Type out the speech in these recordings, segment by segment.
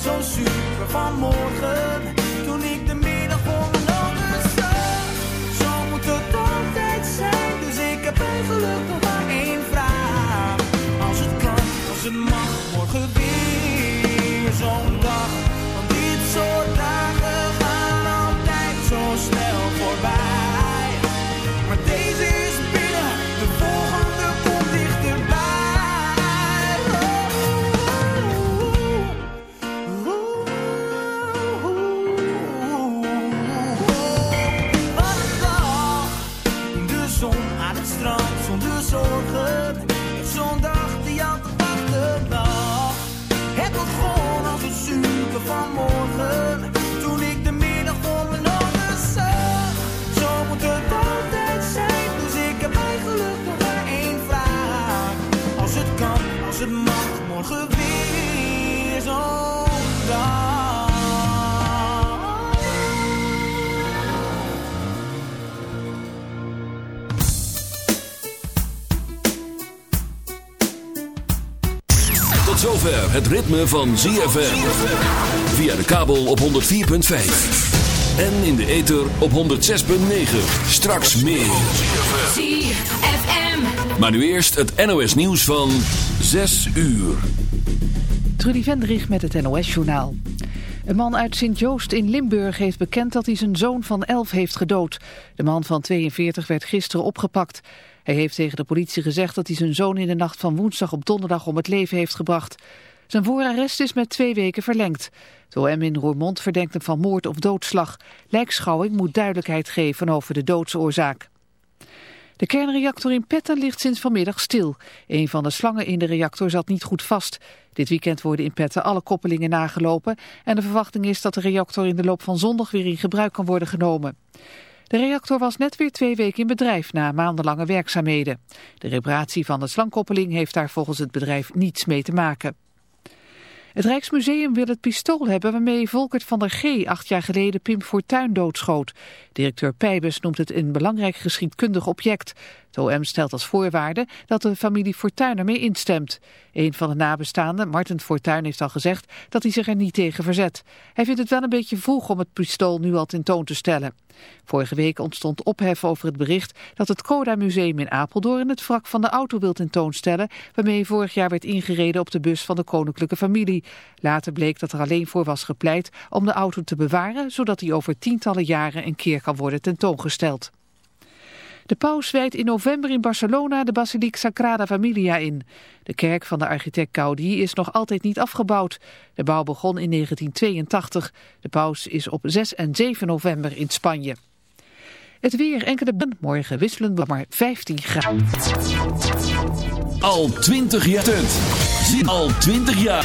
zo super vanmorgen. Het ritme van ZFM. Via de kabel op 104.5. En in de ether op 106.9. Straks meer. ZFM. Maar nu eerst het NOS nieuws van 6 uur. Trudy Vendrich met het NOS-journaal. Een man uit Sint-Joost in Limburg heeft bekend dat hij zijn zoon van 11 heeft gedood. De man van 42 werd gisteren opgepakt. Hij heeft tegen de politie gezegd dat hij zijn zoon in de nacht van woensdag op donderdag om het leven heeft gebracht. Zijn voorarrest is met twee weken verlengd. Het OM in Roermond verdenkt hem van moord of doodslag. Lijkschouwing moet duidelijkheid geven over de doodsoorzaak. De kernreactor in Petten ligt sinds vanmiddag stil. Een van de slangen in de reactor zat niet goed vast. Dit weekend worden in Petten alle koppelingen nagelopen... en de verwachting is dat de reactor in de loop van zondag weer in gebruik kan worden genomen. De reactor was net weer twee weken in bedrijf na maandenlange werkzaamheden. De reparatie van de slangkoppeling heeft daar volgens het bedrijf niets mee te maken. Het Rijksmuseum wil het pistool hebben waarmee Volkert van der G. acht jaar geleden Pim Fortuyn doodschoot. Directeur Pijbus noemt het een belangrijk geschiedkundig object. Het OM stelt als voorwaarde dat de familie Fortuyn ermee instemt. Een van de nabestaanden, Martin Fortuyn, heeft al gezegd dat hij zich er niet tegen verzet. Hij vindt het wel een beetje vroeg om het pistool nu al tentoon te stellen. Vorige week ontstond ophef over het bericht dat het Coda Museum in Apeldoorn het wrak van de auto wil tentoonstellen, waarmee vorig jaar werd ingereden op de bus van de koninklijke familie. Later bleek dat er alleen voor was gepleit om de auto te bewaren, zodat die over tientallen jaren een keer kan worden tentoongesteld. De paus wijdt in november in Barcelona de basiliek Sagrada Familia in. De kerk van de architect Gaudí is nog altijd niet afgebouwd. De bouw begon in 1982. De paus is op 6 en 7 november in Spanje. Het weer enkele ben morgen wisselen maar 15 graden. Al 20 jaar. Al 20 jaar.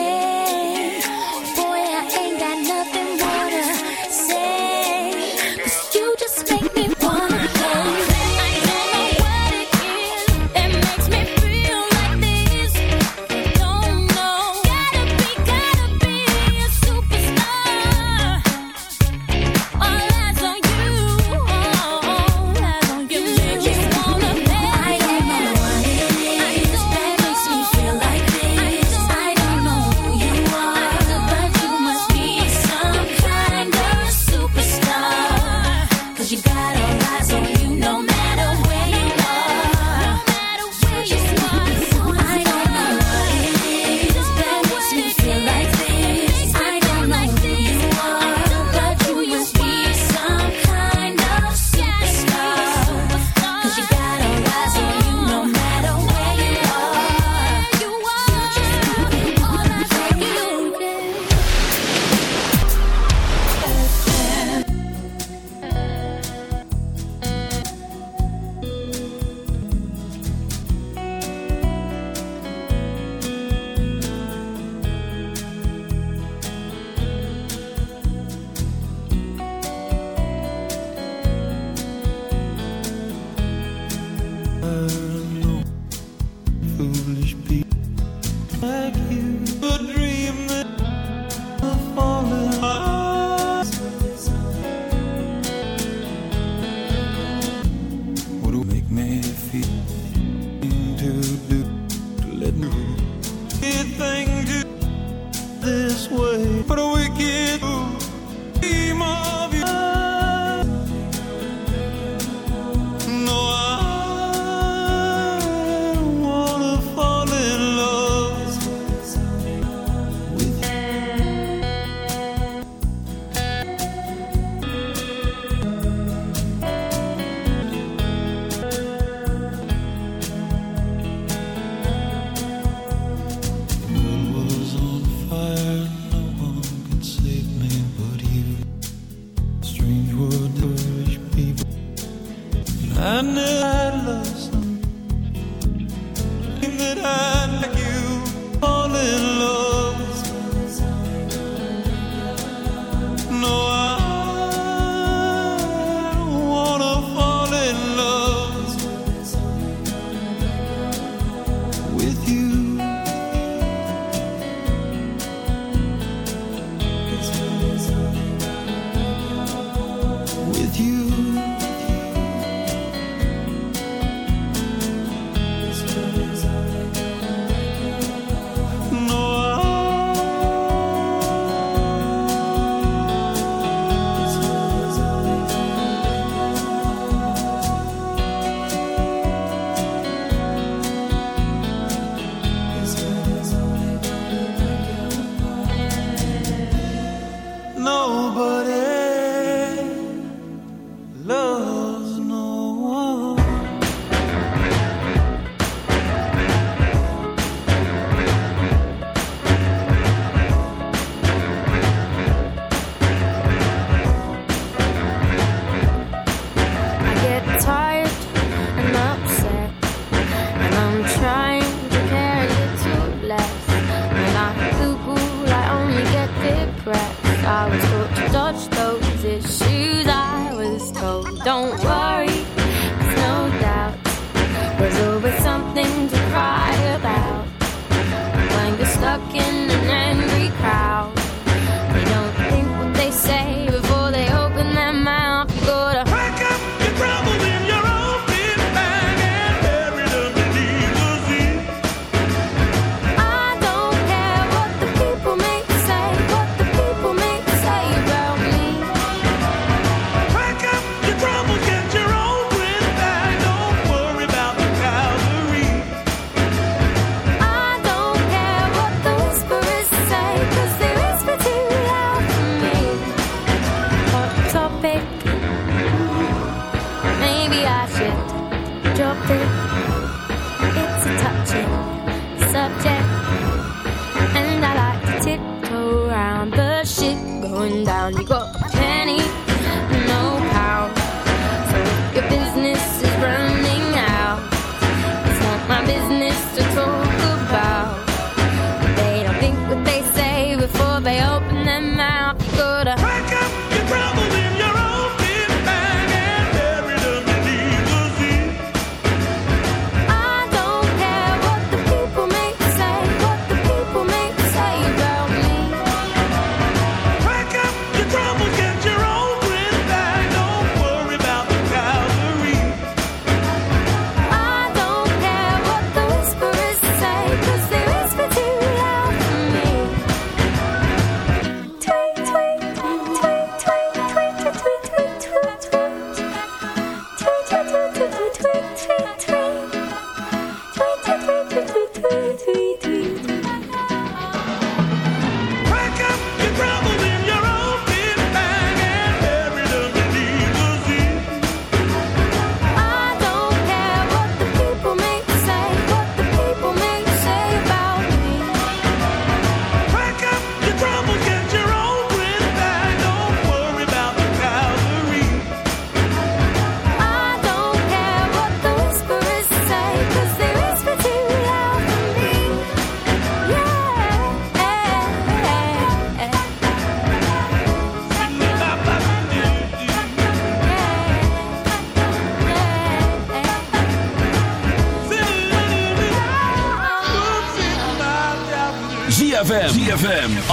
Good. I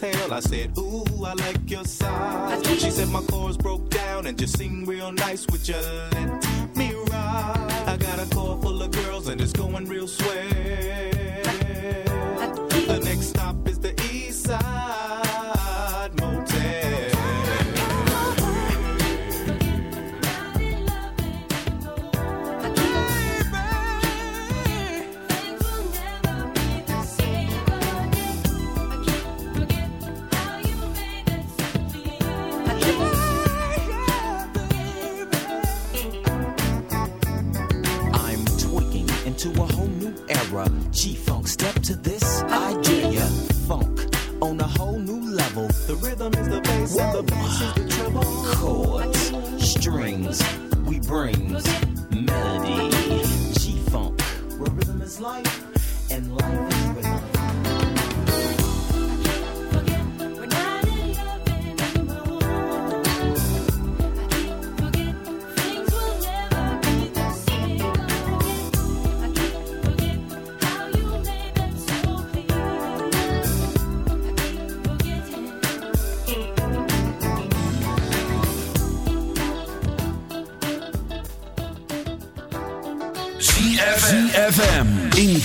hell. I said, Ooh, I like your size. She said my chords broke down and just sing real nice. with you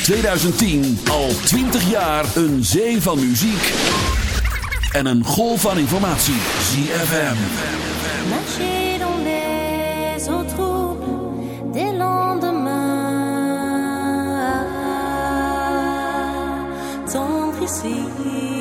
2010 al 20 jaar een zee van muziek. En een golf van informatie. ZFM. Marcher dans les des lendemains. Tendre ici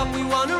what we wanna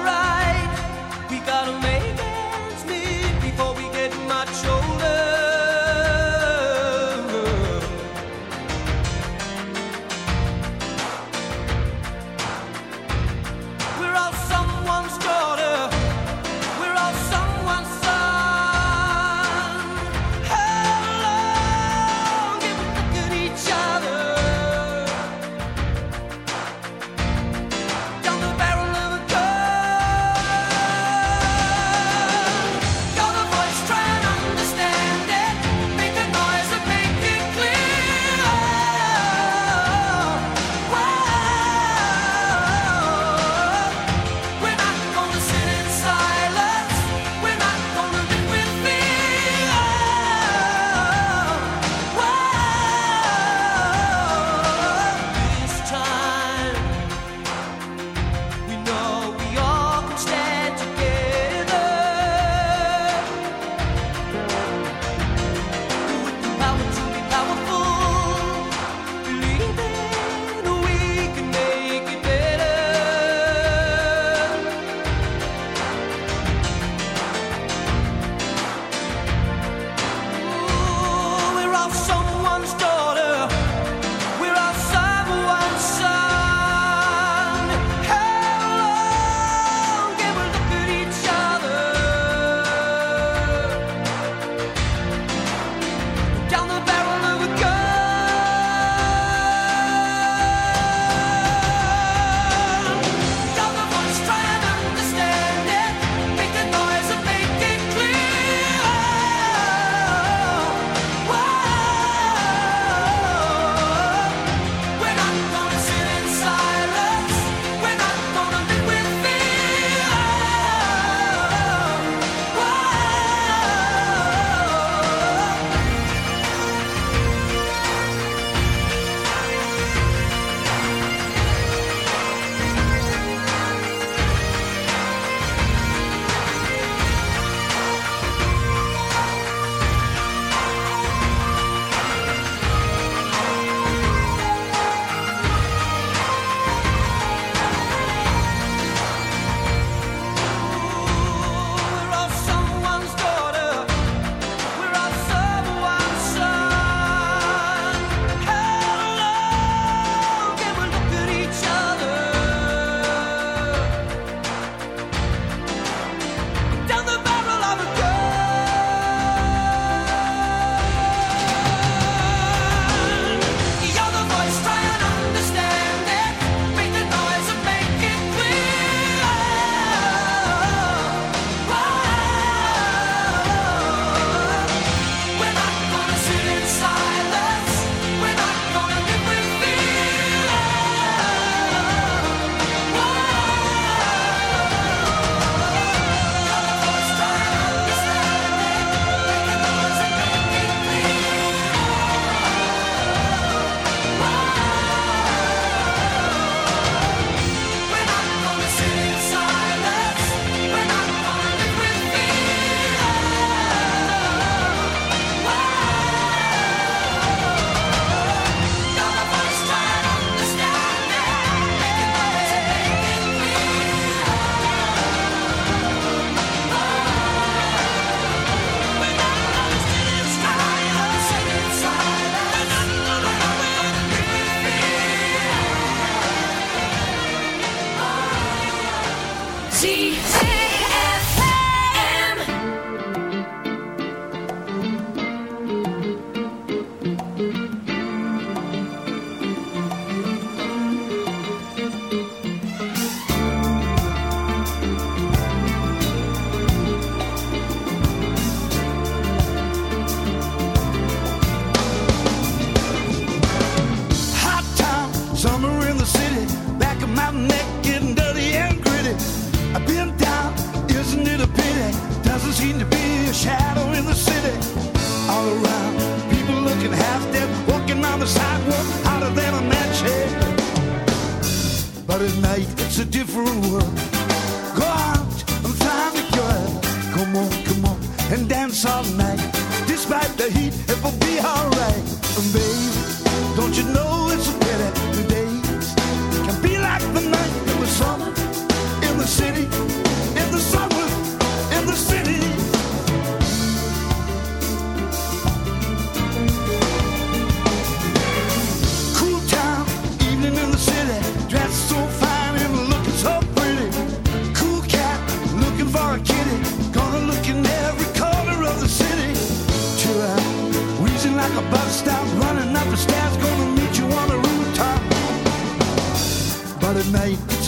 good night.